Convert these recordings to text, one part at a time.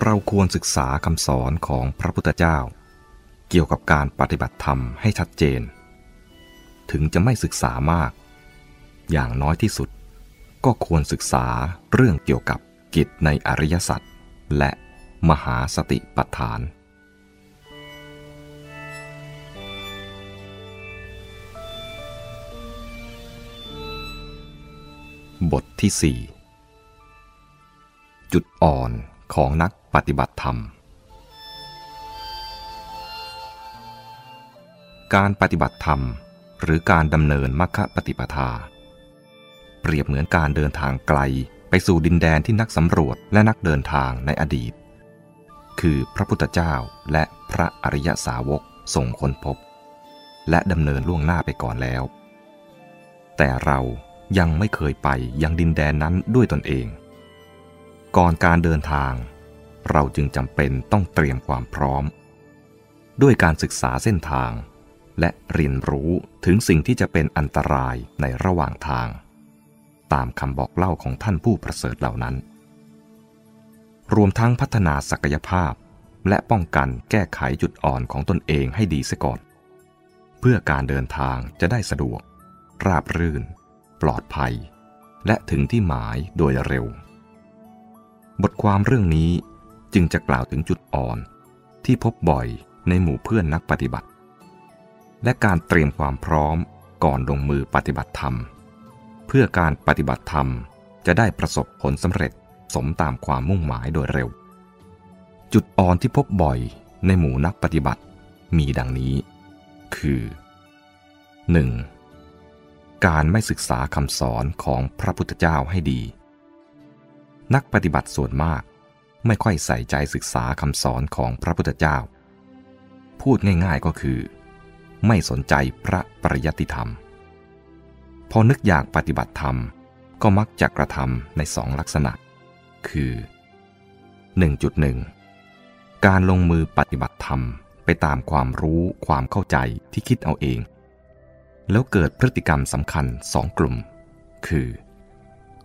เราควรศึกษาคำสอนของพระพุทธเจ้า เกี่ยวกับการปฏิบัติธรรมให้ชัดเจน ถึงจะไม่ศึกษามาก อย่างน้อยที่สุด ก็ควรศึกษาเรื่องเกี่ยวกับกิจในอริยสัจและมหาสติปัฏฐาน บทที่ 4 จุดอ่อน ของนักปฏิบัติธรรม การปฏิบัติธรรม หรือการดำเนินมรรคปฏิปทา เปรียบเหมือนการเดินทางไกลไปสู่ดินแดนที่นักสำรวจและนักเดินทางในอดีต คือพระพุทธเจ้าและพระอริยสาวกส่งค้นพบ และดำเนินล่วงหน้าไปก่อนแล้ว แต่เรายังไม่เคยไปยังดินแดนนั้นด้วยตนเอง ก่อนการเดินทาง เราจึงจำเป็นต้องเตรียมความพร้อม ด้วยการศึกษาเส้นทาง และเรียนรู้ถึงสิ่งที่จะเป็นอันตรายในระหว่างทาง ตามคำบอกเล่าของท่านผู้ประเสริฐเหล่านั้น รวมทั้งพัฒนาศักยภาพ และป้องกันแก้ไขจุดอ่อนของตนเองให้ดีเสียก่อน เพื่อการเดินทางจะได้สะดวก ราบรื่น ปลอดภัย และถึงที่หมายโดยเร็ว บทความเรื่องนี้จึงจะกล่าวถึงจุดอ่อน ที่พบบ่อยในหมู่เพื่อนนักปฏิบัติ และการเตรียมความพร้อมก่อนลงมือปฏิบัติธรรม เพื่อการปฏิบัติธรรมจะได้ประสบผลสำเร็จสมตามความมุ่งหมายโดยเร็ว จุดอ่อนที่พบบ่อยในหมู่นักปฏิบัติมีดังนี้ คือ 1. การไม่ศึกษาคำสอนของพระพุทธเจ้าให้ดี นักปฏิบัติส่วนมาก ไม่ค่อยใส่ใจศึกษาคำสอนของพระพุทธเจ้า พูดง่ายๆก็คือ ไม่สนใจพระปริยัติธรรม พอนึกอยากปฏิบัติธรรมก็มักจะกระทำในสองลักษณะ คือ 1.1 การลงมือปฏิบัติธรรมไปตามความรู้ความเข้าใจที่คิดเอาเอง แล้วเกิดพฤติกรรมสำคัญสองกลุ่ม คือ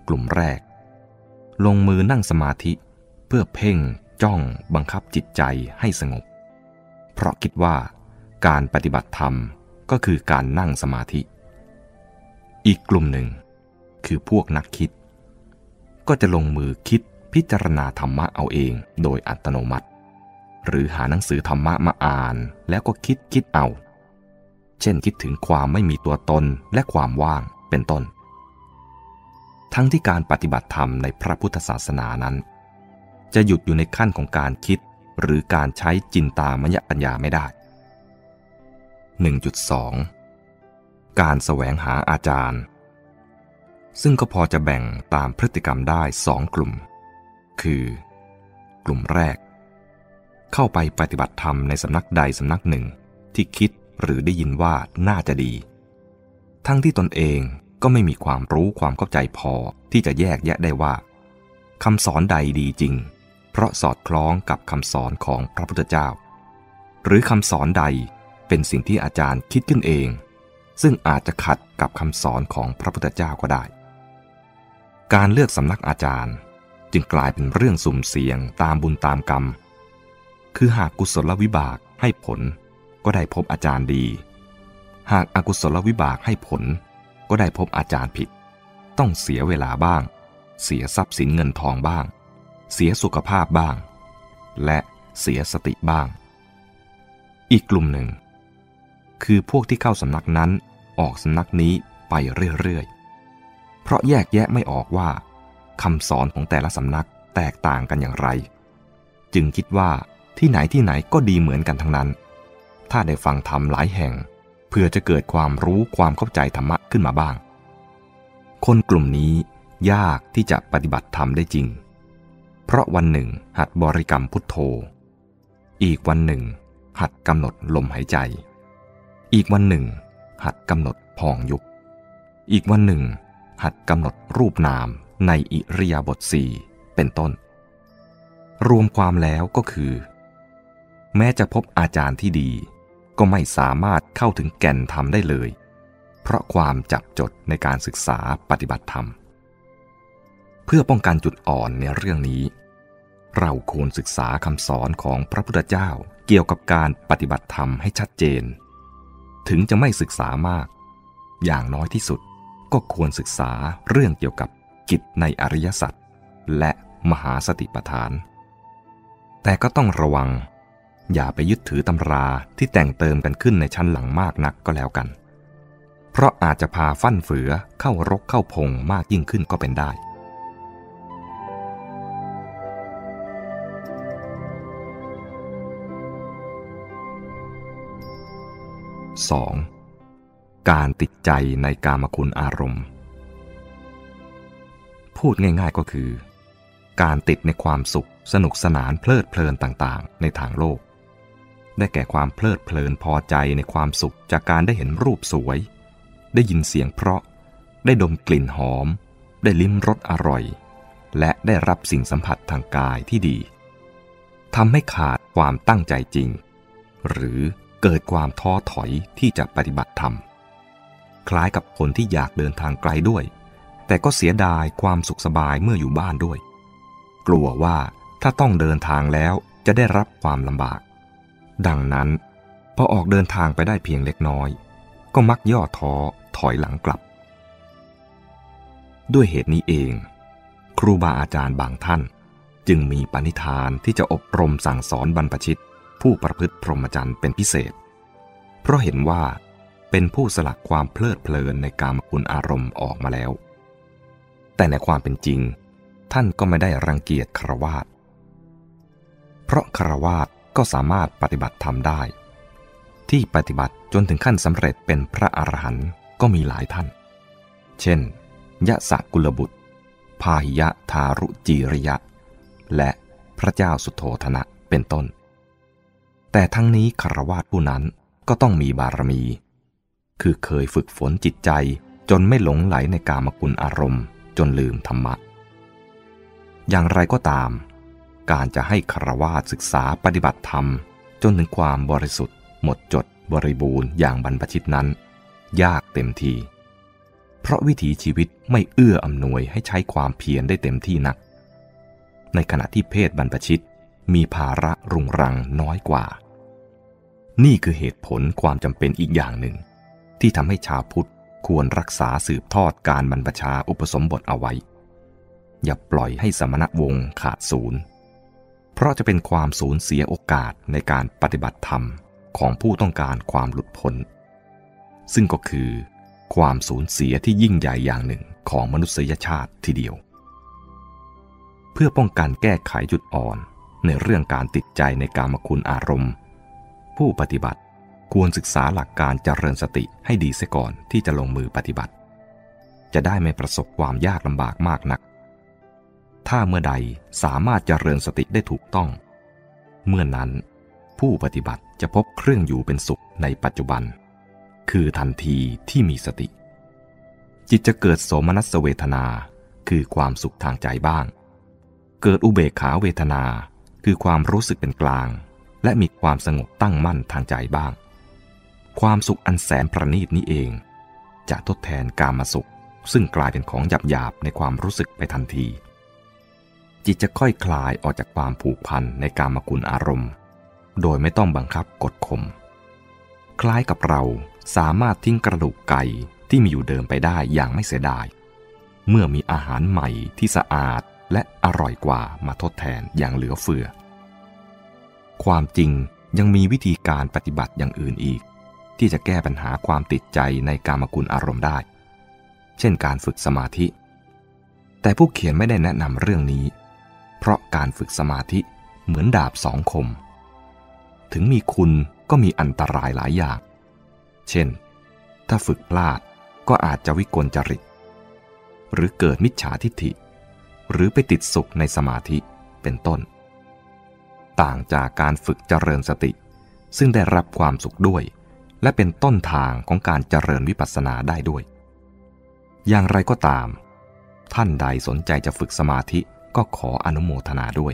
กลุ่มแรก ลงมือนั่งสมาธิ เพื่อเพ่งจ้องบังคับจิตใจให้สงบ เพราะคิดว่าการปฏิบัติธรรมก็คือการนั่งสมาธิ อีกกลุ่มหนึ่ง คือพวกนักคิด ก็จะลงมือคิดพิจารณาธรรมะเอาเองโดยอัตโนมัติ หรือหาหนังสือธรรมะมาอ่านแล้วก็คิดคิดเอา เช่นคิดถึงความไม่มีตัวตนและความว่างเป็นต้น ทั้งที่การปฏิบัติธรรมในพระพุทธศาสนานั้น จะหยุดอยู่ในขั้นของการคิดหรือการใช้จินตามยปัญญาไม่ได้ 1.2 การแสวงหาอาจารย์ ซึ่งก็พอจะแบ่งตามพฤติกรรมได้สองกลุ่ม คือ กลุ่มแรก เข้าไปปฏิบัติธรรมในสำนักใดสำนักหนึ่งที่คิดหรือได้ยินว่าน่าจะดี ทั้งที่ตนเอง ก็ไม่มีความรู้ความเข้าใจพอที่จะแยกแยะได้ว่าคำสอนใดดีจริง เพราะสอดคล้องกับคำสอนของพระพุทธเจ้า หรือคำสอนใดเป็นสิ่งที่อาจารย์คิดขึ้นเอง ซึ่งอาจจะขัดกับคำสอนของพระพุทธเจ้าก็ได้ การเลือกสำนักอาจารย์จึงกลายเป็นเรื่องสุ่มเสี่ยงตามบุญตามกรรม คือหากกุศลวิบากให้ผลก็ได้พบอาจารย์ดี หากอากุศลวิบากให้ผล ก็ได้พบอาจารย์ผิด ต้องเสียเวลาบ้าง เสียทรัพย์สินเงินทองบ้าง เสียสุขภาพบ้าง และเสียสติบ้าง อีกกลุ่มหนึ่ง คือพวกที่เข้าสำนักนั้นออกสำนักนี้ไปเรื่อยๆ เพราะแยกแยะไม่ออกว่าคำสอนของแต่ละสำนักแตกต่างกันอย่างไร จึงคิดว่าที่ไหนที่ไหนก็ดีเหมือนกันทั้งนั้น ถ้าได้ฟังธรรมหลายแห่ง เพื่อจะเกิดความรู้ความเข้าใจธรรมะขึ้นมาบ้าง คนกลุ่มนี้ยากที่จะปฏิบัติธรรมได้จริง เพราะวันหนึ่งหัดบริกรรมพุทโธ อีกวันหนึ่ง หัดกำหนดลมหายใจ อีกวันหนึ่ง หัดกำหนดพองยุบอีกวันหนึ่ง หัดกำหนดรูปนามในอิริยาบถสี่เป็นต้น รวมความแล้วก็คือ แม้จะพบอาจารย์ที่ดี ก็ไม่สามารถเข้าถึงแก่นธรรมได้เลย เพราะความจับจดในการศึกษาปฏิบัติธรรม เพื่อป้องกันจุดอ่อนในเรื่องนี้ เราควรศึกษาคำสอนของพระพุทธเจ้าเกี่ยวกับการปฏิบัติธรรมให้ชัดเจน ถึงจะไม่ศึกษามาก อย่างน้อยที่สุดก็ควรศึกษาเรื่องเกี่ยวกับกิจในอริยสัจและมหาสติปัฏฐาน แต่ก็ต้องระวัง อย่าไปยึดถือตำราที่แต่งเติมกันขึ้นในชั้นหลังมากนักก็แล้วกัน เพราะอาจจะพาฟั่นเฟือเข้ารกเข้าพงมากยิ่งขึ้นก็เป็นได้ 2. การติดใจในกามคุณอารมณ์ พูดง่ายๆก็คือ การติดในความสุขสนุกสนานเพลิดเพลินต่างๆ ในทางโลก ได้แก่ความเพลิดเพลินพอใจในความสุขจากการได้เห็นรูปสวย ได้ยินเสียงเพราะ ได้ดมกลิ่นหอม ได้ลิ้มรสอร่อย และได้รับสิ่งสัมผัสทางกายที่ดีทำให้ขาดความตั้งใจจริง หรือเกิดความท้อถอยที่จะปฏิบัติธรรม คล้ายกับคนที่อยากเดินทางไกลด้วย แต่ก็เสียดายความสุขสบายเมื่ออยู่บ้านด้วย กลัวว่าถ้าต้องเดินทางแล้วจะได้รับความลำบาก ดังนั้นพอออกเดินทางไปได้เพียงเล็กน้อย ก็มักย่อท้อถอยหลังกลับ ด้วยเหตุนี้เอง ครูบาอาจารย์บางท่าน จึงมีปณิธานที่จะอบรมสั่งสอนบรรพชิต ผู้ประพฤติพรหมจรรย์เป็นพิเศษ เพราะเห็นว่าเป็นผู้สลักความเพลิดเพลินในการมคุณอารมณ์ออกมาแล้ว แต่ในความเป็นจริง ท่านก็ไม่ได้รังเกียจคารวาสเพราะคารวาส ก็สามารถปฏิบัติธรรมได้ ที่ปฏิบัติจนถึงขั้นสำเร็จเป็นพระอรหันต์ก็มีหลายท่าน เช่น ยะสะกุลบุตร พาหิยะทารุจีริยะ และพระเจ้าสุโธธนะเป็นต้น แต่ทั้งนี้คารวาสผู้นั้นก็ต้องมีบารมี คือเคยฝึกฝนจิตใจจนไม่หลงไหลในกามกุลอารมณ์ จนลืมธรรมะ อย่างไรก็ตาม การจะให้คารวาสศึกษาปฏิบัติธรรม จนถึงความบริสุทธิ์ หมดจด บริบูรณ์อย่างบรรพชิตนั้น ยากเต็มทีเพราะวิถีชีวิตไม่เอื้ออำนวยให้ใช้ความเพียรได้เต็มที่นัก ในขณะที่เพศบรรพชิตมีภาระรุงรังน้อยกว่า นี่คือเหตุผลความจำเป็นอีกอย่างหนึ่ง ที่ทำให้ชาวพุทธควรรักษาสืบทอดการบรรพชาอุปสมบทเอาไว้ อย่าปล่อยให้สมณวงศ์ขาดศูนย์ เพราะจะเป็นความสูญเสียโอกาสในการปฏิบัติธรรมของผู้ต้องการความหลุดพ้น ซึ่งก็คือความสูญเสียที่ยิ่งใหญ่อย่างหนึ่งของมนุษยชาติทีเดียว เพื่อป้องกันแก้ไขจุดอ่อนในเรื่องการติดใจในการมคุณอารมณ์ ผู้ปฏิบัติควรศึกษาหลักการเจริญสติให้ดีเสียก่อนที่จะลงมือปฏิบัติ จะได้ไม่ประสบความยากลำบากมากนัก ถ้าเมื่อใดสามารถเจริญสติได้ถูกต้อง เมื่อนั้น ผู้ปฏิบัติจะพบเครื่องอยู่เป็นสุขในปัจจุบัน คือทันทีที่มีสติ จิตจะเกิดโสมนัสเวทนาคือความสุขทางใจบ้าง เกิดอุเบกขาเวทนาคือความรู้สึกเป็นกลาง และมีความสงบตั้งมั่นทางใจบ้าง ความสุขอันแสนประณีตนี้เอง จะทดแทนกามาสุขซึ่งกลายเป็นของหยาบหยาบในความรู้สึกไปทันที จิตจะค่อยคลายออกจากความผูกพันในกามกุลอารมณ์ โดยไม่ต้องบังคับกดข่มคล้ายกับเราสามารถทิ้งกระดูกไก่ที่มีอยู่เดิมไปได้อย่างไม่เสียดาย เมื่อมีอาหารใหม่ที่สะอาดและอร่อยกว่ามาทดแทนอย่างเหลือเฟือ ความจริงยังมีวิธีการปฏิบัติอย่างอื่นอีก ที่จะแก้ปัญหาความติดใจในกามกุลอารมณ์ได้ เช่นการฝึกสมาธิ แต่ผู้เขียนไม่ได้แนะนำเรื่องนี้ เพราะการฝึกสมาธิเหมือนดาบสองคม ถึงมีคุณก็มีอันตรายหลายอย่าง เช่น ถ้าฝึกพลาดก็อาจจะวิกลจริต หรือเกิดมิจฉาทิฏฐิ หรือไปติดสุขในสมาธิเป็นต้น ต่างจากการฝึกเจริญสติ ซึ่งได้รับความสุขด้วย และเป็นต้นทางของการเจริญวิปัสสนาได้ด้วย อย่างไรก็ตาม ท่านใดสนใจจะฝึกสมาธิ ก็ขออนุโมทนาด้วย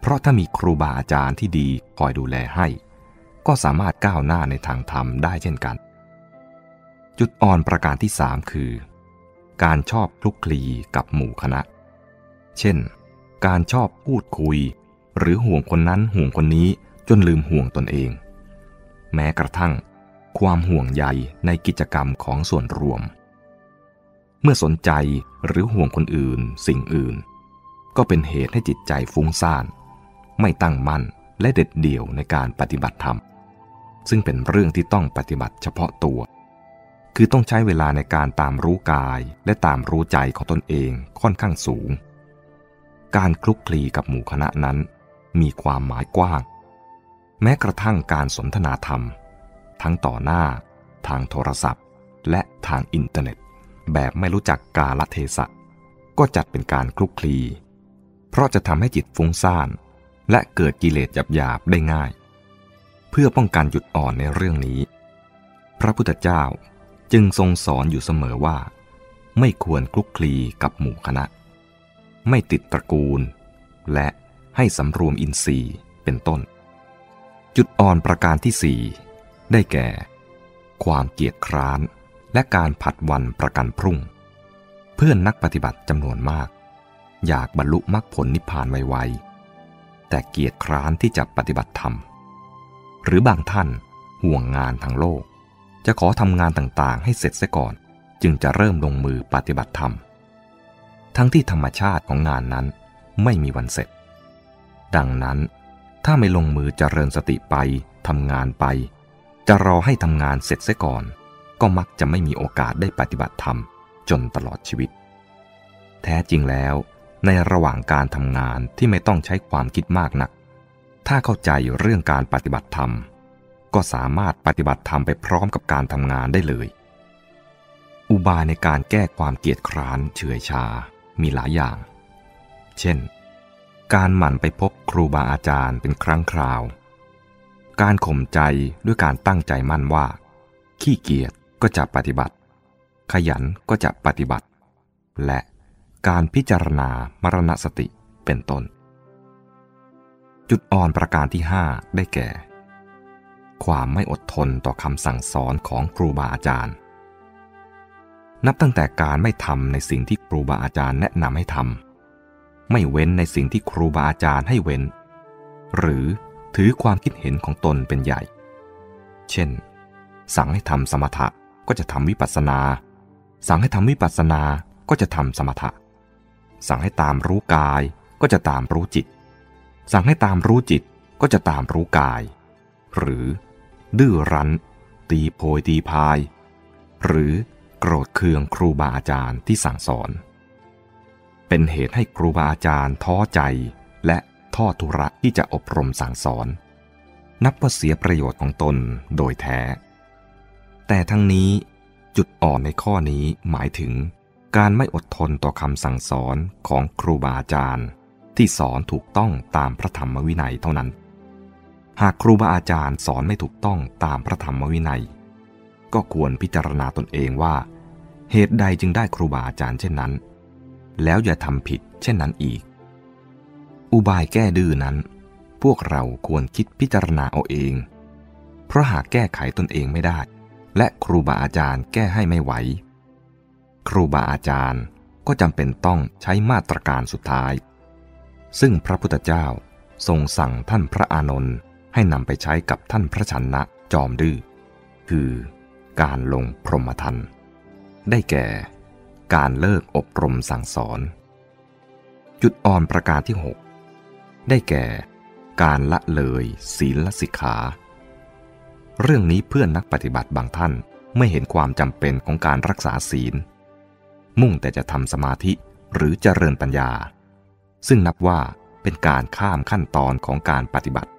เพราะถ้ามีครูบาอาจารย์ที่ดีคอยดูแลให้ ก็สามารถก้าวหน้าในทางธรรมได้เช่นกัน จุดอ่อนประการที่สามคือ การชอบคลุกคลีกับหมู่คณะ เช่น การชอบพูดคุย หรือห่วงคนนั้นห่วงคนนี้จนลืมห่วงตนเอง แม้กระทั่ง ความห่วงใยในกิจกรรมของส่วนรวม เมื่อสนใจหรือห่วงคนอื่น สิ่งอื่น ก็เป็นเหตุให้จิตใจฟุ้งซ่าน ไม่ตั้งมั่นและเด็ดเดี่ยวในการปฏิบัติธรรม ซึ่งเป็นเรื่องที่ต้องปฏิบัติเฉพาะตัว คือต้องใช้เวลาในการตามรู้กายและตามรู้ใจของตนเองค่อนข้างสูง การคลุกคลีกับหมู่คณะนั้น มีความหมายกว้าง แม้กระทั่งการสนทนาธรรม ทั้งต่อหน้า ทางโทรศัพท์ และทางอินเทอร์เน็ต แบบไม่รู้จักกาลเทศะก็จัดเป็นการคลุกคลี เพราะจะทำให้จิตฟุ้งซ่าน และเกิดกิเลสหยาบๆได้ง่าย เพื่อป้องกันจุดอ่อนในเรื่องนี้ พระพุทธเจ้าจึงทรงสอนอยู่เสมอว่า ไม่ควรคลุกคลีกับหมู่คณะ ไม่ติดตระกูล และให้สำรวมอินทรีย์เป็นต้น จุดอ่อนประการที่สี่ได้แก่ ความเกียจคร้านและการผัดวันประกันพรุ่ง เพื่อนนักปฏิบัติจำนวนมาก อยากบรรลุมรรคผลนิพพานไวๆ แต่เกียรติคร้านที่จะปฏิบัติธรรม หรือบางท่านห่วงงานทางโลก จะขอทำงานต่างๆ ให้เสร็จซะก่อน จึงจะเริ่มลงมือปฏิบัติธรรม ทั้งที่ธรรมชาติของงานนั้นไม่มีวันเสร็จ ดังนั้นถ้าไม่ลงมือเจริญสติไปทำงานไป จะรอให้ทำงานเสร็จซะก่อน ก็มักจะไม่มีโอกาสได้ปฏิบัติธรรมจนตลอดชีวิต แท้จริงแล้ว ในระหว่างการทำงานที่ไม่ต้องใช้ความคิดมากนัก ถ้าเข้าใจเรื่องการปฏิบัติธรรม ก็สามารถปฏิบัติธรรมไปพร้อมกับการทำงานได้เลย อุบายในการแก้ความเกียจคร้านเฉื่อยชา มีหลายอย่าง เช่น การหมั่นไปพบครูบาอาจารย์เป็นครั้งคราว การข่มใจด้วยการตั้งใจมั่นว่า ขี้เกียจก็จะปฏิบัติ ขยันก็จะปฏิบัติ และ การพิจารณามรณสติเป็นต้น จุดอ่อนประการที่ 5 ได้แก่ ความไม่อดทนต่อคำสั่งสอนของครูบาอาจารย์ นับตั้งแต่การไม่ทำในสิ่งที่ครูบาอาจารย์แนะนำให้ทำไม่เว้นในสิ่งที่ครูบาอาจารย์ให้เว้น หรือถือความคิดเห็นของตนเป็นใหญ่ เช่น สั่งให้ทำสมถะก็จะทำวิปัสสนา สั่งให้ทำวิปัสสนาก็จะทำสมถะ สั่งให้ตามรู้กายก็จะตามรู้จิต สั่งให้ตามรู้จิตก็จะตามรู้กาย หรือ ดื้อรั้น ตีโพยตีพาย หรือโกรธเคืองครูบาอาจารย์ที่สั่งสอน เป็นเหตุให้ครูบาอาจารย์ท้อใจ และทอทุระที่จะอบรมสั่งสอน นับว่าเสียประโยชน์ของตนโดยแท้ แต่ทั้งนี้จุดอ่อนในข้อนี้หมายถึง การไม่อดทนต่อคำสั่งสอนของครูบาอาจารย์ ที่สอนถูกต้องตามพระธรรมวินัยเท่านั้น หากครูบาอาจารย์สอนไม่ถูกต้องตามพระธรรมวินัย ก็ควรพิจารณาตนเองว่า เหตุใดจึงได้ครูบาอาจารย์เช่นนั้น แล้วอย่าทำผิดเช่นนั้นอีก อุบายแก้ดื้อนั้น พวกเราควรคิดพิจารณาเอาเอง เพราะหากแก้ไขตนเองไม่ได้ และครูบาอาจารย์แก้ให้ไม่ไหว ครูบาอาจารย์ก็จำเป็นต้องใช้มาตรการสุดท้าย ซึ่งพระพุทธเจ้าทรงสั่งท่านพระอานนท์ให้นำไปใช้กับท่านพระชนะจอมดื้อคือการลงพรหมทันได้แก่ การเลิกอบรมสั่งสอน จุดอ่อนประการที่ 6 ได้แก่ การละเลยศีลสิกขา เรื่องนี้เพื่อนนักปฏิบัติบางท่านไม่เห็นความจำเป็นของการรักษาศีล มุ่งแต่จะทำสมาธิหรือเจริญปัญญา ซึ่งนับว่าเป็นการข้ามขั้นตอนของการปฏิบัติ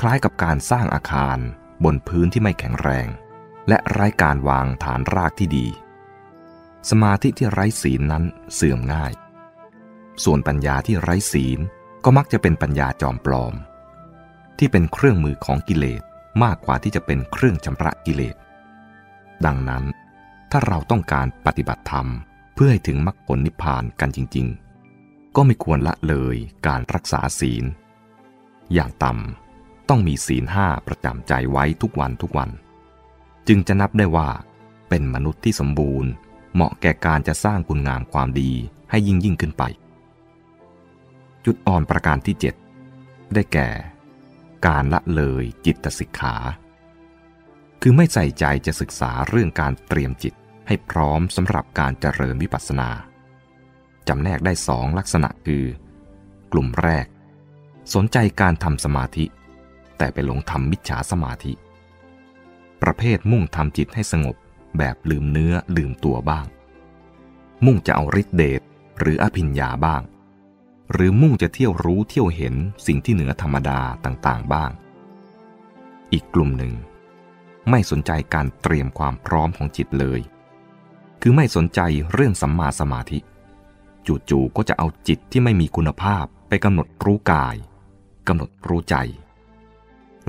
คล้ายกับการสร้างอาคารบนพื้นที่ไม่แข็งแรง และไร้การวางฐานรากที่ดี สมาธิที่ไร้ศีลนั้นเสื่อมง่าย ส่วนปัญญาที่ไร้ศีลก็มักจะเป็นปัญญาจอมปลอม ที่เป็นเครื่องมือของกิเลสมากกว่าที่จะเป็นเครื่องชำระกิเลส ดังนั้น ถ้าเราต้องการปฏิบัติธรรม เพื่อให้ถึงมรรคผลนิพพานกันจริง ๆ ก็ไม่ควรละเลยการรักษาศีล อย่างต่ำต้องมีศีลห้าประจำใจไว้ทุกวันทุกวัน จึงจะนับได้ว่า เป็นมนุษย์ที่สมบูรณ์ เหมาะแก่การจะสร้างคุณงามความดีให้ยิ่งยิ่งขึ้นไป จุดอ่อนประการที่ 7 ได้แก่ การละเลยจิตสิกขา คือไม่ใส่ใจจะศึกษาเรื่องการเตรียมจิต ให้พร้อมสำหรับการเจริญวิปัสสนาจำแนกได้สองลักษณะคือ กลุ่มแรก สนใจการทำสมาธิ แต่ไปหลงทำมิจฉาสมาธิ ประเภทมุ่งทำจิตให้สงบแบบลืมเนื้อลืมตัวบ้าง มุ่งจะเอาฤทธิเดชหรืออภิญญาบ้าง หรือมุ่งจะเที่ยวรู้เที่ยวเห็นสิ่งที่เหนือธรรมดาต่างๆบ้าง อีกกลุ่มหนึ่ง ไม่สนใจการเตรียมความพร้อมของจิตเลย คือไม่สนใจเรื่องสัมมาสมาธิ จู่ๆก็จะเอาจิตที่ไม่มีคุณภาพไปกำหนดรู้กายกำหนดรู้ใจ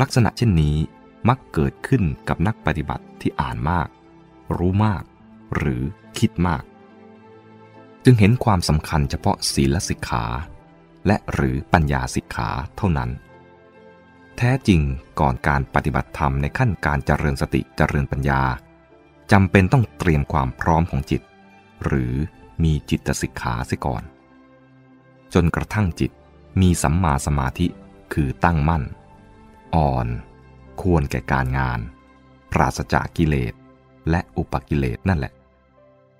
ลักษณะเช่นนี้มักเกิดขึ้นกับนักปฏิบัติที่อ่านมาก รู้มาก หรือคิดมาก จึงเห็นความสำคัญเฉพาะศีลสิกขา และหรือปัญญาสิกขาเท่านั้น แท้จริงก่อนการปฏิบัติธรรมในขั้นการเจริญสติเจริญปัญญา จำเป็นต้องเตรียมความพร้อมของจิต หรือมีจิตสิกขาเสียก่อน จนกระทั่งจิตมีสัมมาสมาธิคือตั้งมั่น อ่อน ควรแก่การงาน ปราศจากกิเลส และอุปกิเลสนั่นแหละ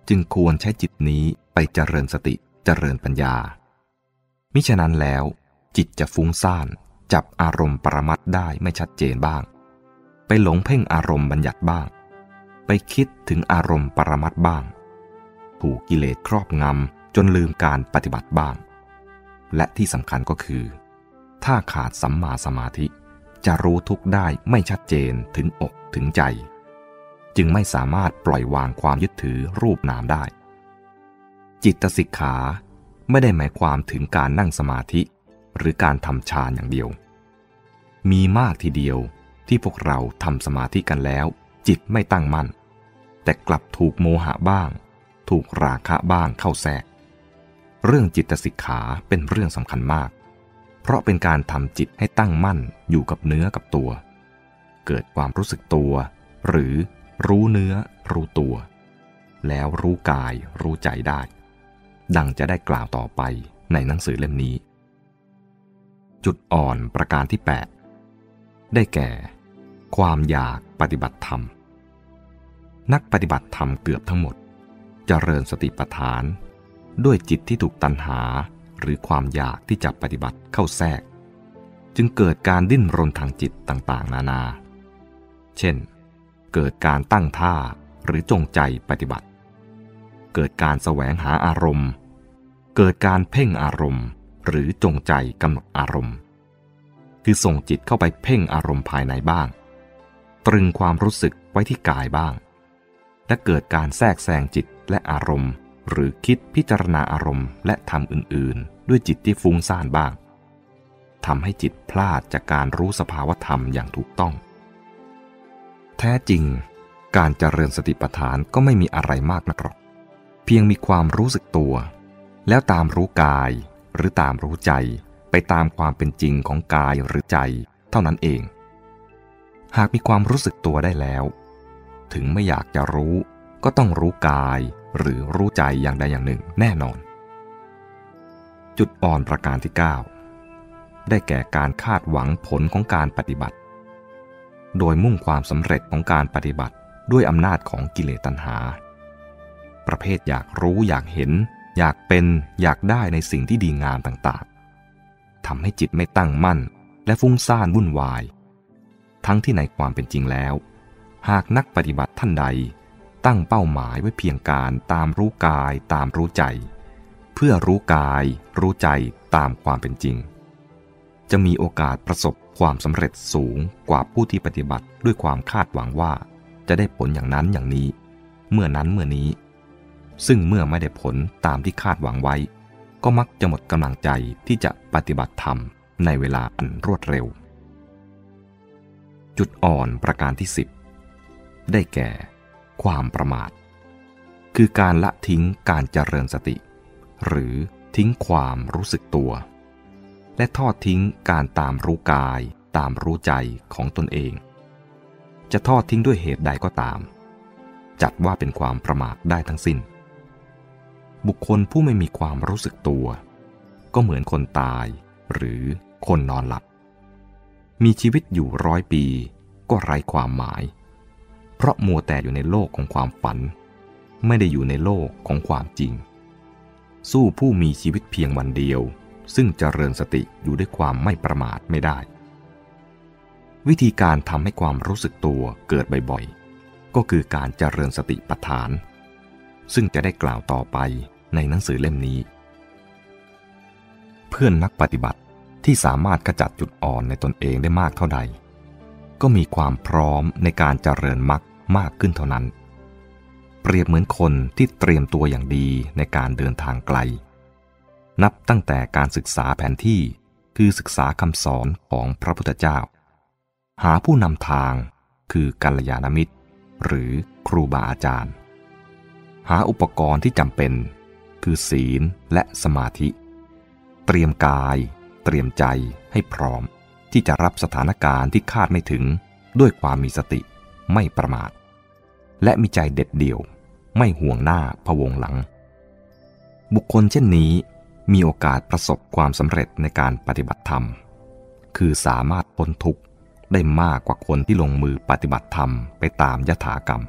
จึงควรใช้จิตนี้ไปเจริญสติเจริญปัญญา มิฉะนั้นแล้ว จิตจะฟุ้งซ่านจับอารมณ์ปรมัตได้ไม่ชัดเจนบ้าง ไปหลงเพ่งอารมณ์บัญญัติบ้าง ไปคิดถึงอารมณ์ปรมัตบ้าง ถูกกิเลสครอบงำจนลืมการปฏิบัติบ้าง และที่สำคัญก็คือ ถ้าขาดสัมมาสมาธิจะรู้ทุกได้ไม่ชัดเจนถึงอกถึงใจ จึงไม่สามารถปล่อยวางความยึดถือรูปนามได้ จิตสิกขาไม่ได้หมายความถึงการนั่งสมาธิ หรือการทำฌานอย่างเดียว มีมากทีเดียวที่พวกเราทำสมาธิกันแล้ว จิตไม่ตั้งมั่น แต่กลับถูกโมหะบ้าง ถูกราคะบ้างเข้าแทรก เรื่องจิตสิกขาเป็นเรื่องสำคัญมาก เพราะเป็นการทำจิตให้ตั้งมั่นอยู่กับเนื้อกับตัว เกิดความรู้สึกตัว หรือรู้เนื้อรู้ตัว แล้วรู้กายรู้ใจได้ ดังจะได้กล่าวต่อไปในหนังสือเล่มนี้ จุดอ่อนประการที่ 8 ได้แก่ ความอยากปฏิบัติธรรม นักปฏิบัติธรรมเกือบทั้งหมดเจริญสติปัฏฐาน ด้วยจิตที่ถูกตัณหาหรือความอยากที่จะปฏิบัติเข้าแทรก จึงเกิดการดิ้นรนทางจิตต่างๆ นานา เช่น เกิดการตั้งท่าหรือจงใจปฏิบัติ เกิดการแสวงหาอารมณ์ เกิดการเพ่งอารมณ์ หรือจงใจกำหนดอารมณ์ คือส่งจิตเข้าไปเพ่งอารมณ์ภายในบ้าง ตรึงความรู้สึกไว้ที่กายบ้าง และเกิดการแทรกแซงจิตและอารมณ์ หรือคิดพิจารณาอารมณ์และทำอื่นๆ ด้วยจิตที่ฟุ้งซ่านบ้างทำให้จิตพลาดจากการรู้สภาวธรรมอย่างถูกต้อง แท้จริง การเจริญสติปัฏฐานก็ไม่มีอะไรมากนักหรอก เพียงมีความรู้สึกตัว แล้วตามรู้กายหรือตามรู้ใจไปตามความเป็นจริงของกายหรือใจ เท่านั้นเอง หากมีความรู้สึกตัวได้แล้ว ถึงไม่อยากจะรู้ก็ต้องรู้กายหรือรู้ใจอย่างใดอย่างหนึ่งแน่นอน จุดอ่อนประการที่ 9 ได้แก่การคาดหวังผลของการปฏิบัติ โดยมุ่งความสำเร็จของการปฏิบัติด้วยอำนาจของกิเลสตัณหา ประเภทอยากรู้อยากเห็น อยากเป็นอยากได้ในสิ่งที่ดีงามต่างๆทำให้จิตไม่ตั้งมั่น และฟุ้งซ่านวุ่นวาย ทั้งที่ในความเป็นจริงแล้ว หากนักปฏิบัติท่านใด ตั้งเป้าหมายไว้เพียงการตามรู้กายตามรู้ใจ เพื่อรู้กาย รู้ใจตามความเป็นจริง จะมีโอกาสประสบความสำเร็จสูงกว่าผู้ที่ปฏิบัติด้วยความคาดหวังว่า จะได้ผลอย่างนั้นอย่างนี้ เมื่อนั้นเมื่อนี้ ซึ่งเมื่อไม่ได้ผลตามที่คาดหวังไว้ ก็มักจะหมดกำลังใจที่จะปฏิบัติธรรมในเวลาอันรวดเร็ว จุดอ่อนประการที่ 10 ได้แก่ ความประมาท คือการละทิ้งการเจริญสติ หรือทิ้งความรู้สึกตัว และทอดทิ้งการตามรู้กายตามรู้ใจของตนเอง จะทอดทิ้งด้วยเหตุใดก็ตาม จัดว่าเป็นความประมาทได้ทั้งสิ้น บุคคลผู้ไม่มีความรู้สึกตัวกก็เหมือนคนตายหรือคนนอนหลับ มีชีวิตอยู่ร้อยปี ก็ไร้ความหมาย เพราะมัวแต่อยู่ในโลกของความฝัน ไม่ได้อยู่ในโลกของความจริง สู้ผู้มีชีวิตเพียงวันเดียว ซึ่งเจริญสติอยู่ด้วยความไม่ประมาทไม่ได้ วิธีการทำให้ความรู้สึกตัวเกิดบ่อยๆ ก็คือการเจริญสติปัฏฐาน ซึ่งจะได้กล่าวต่อไปในหนังสือเล่มนี้ เพื่อนนักปฏิบัติ ที่สามารถขจัดจุดอ่อนในตนเองได้มากเท่าใด ก็มีความพร้อมในการเจริญมรรคมากขึ้นเท่านั้น เปรียบเหมือนคนที่เตรียมตัวอย่างดีในการเดินทางไกล นับตั้งแต่การศึกษาแผนที่คือศึกษาคำสอนของพระพุทธเจ้า หาผู้นำทางคือกัลยาณมิตร หรือครูบาอาจารย์ หาอุปกรณ์ที่จำเป็น คือศีลและสมาธิ เตรียมกาย เตรียมใจให้พร้อม ที่จะรับสถานการณ์ที่คาดไม่ถึงด้วยความมีสติไม่ประมาท และมีใจเด็ดเดี่ยว ไม่ห่วงหน้าพวงหลัง บุคคลเช่นนี้มีโอกาสประสบความสำเร็จในการปฏิบัติธรรม คือสามารถพ้นทุกข์ได้มากกว่าคนที่ลงมือปฏิบัติธรรมไปตามยถากรรม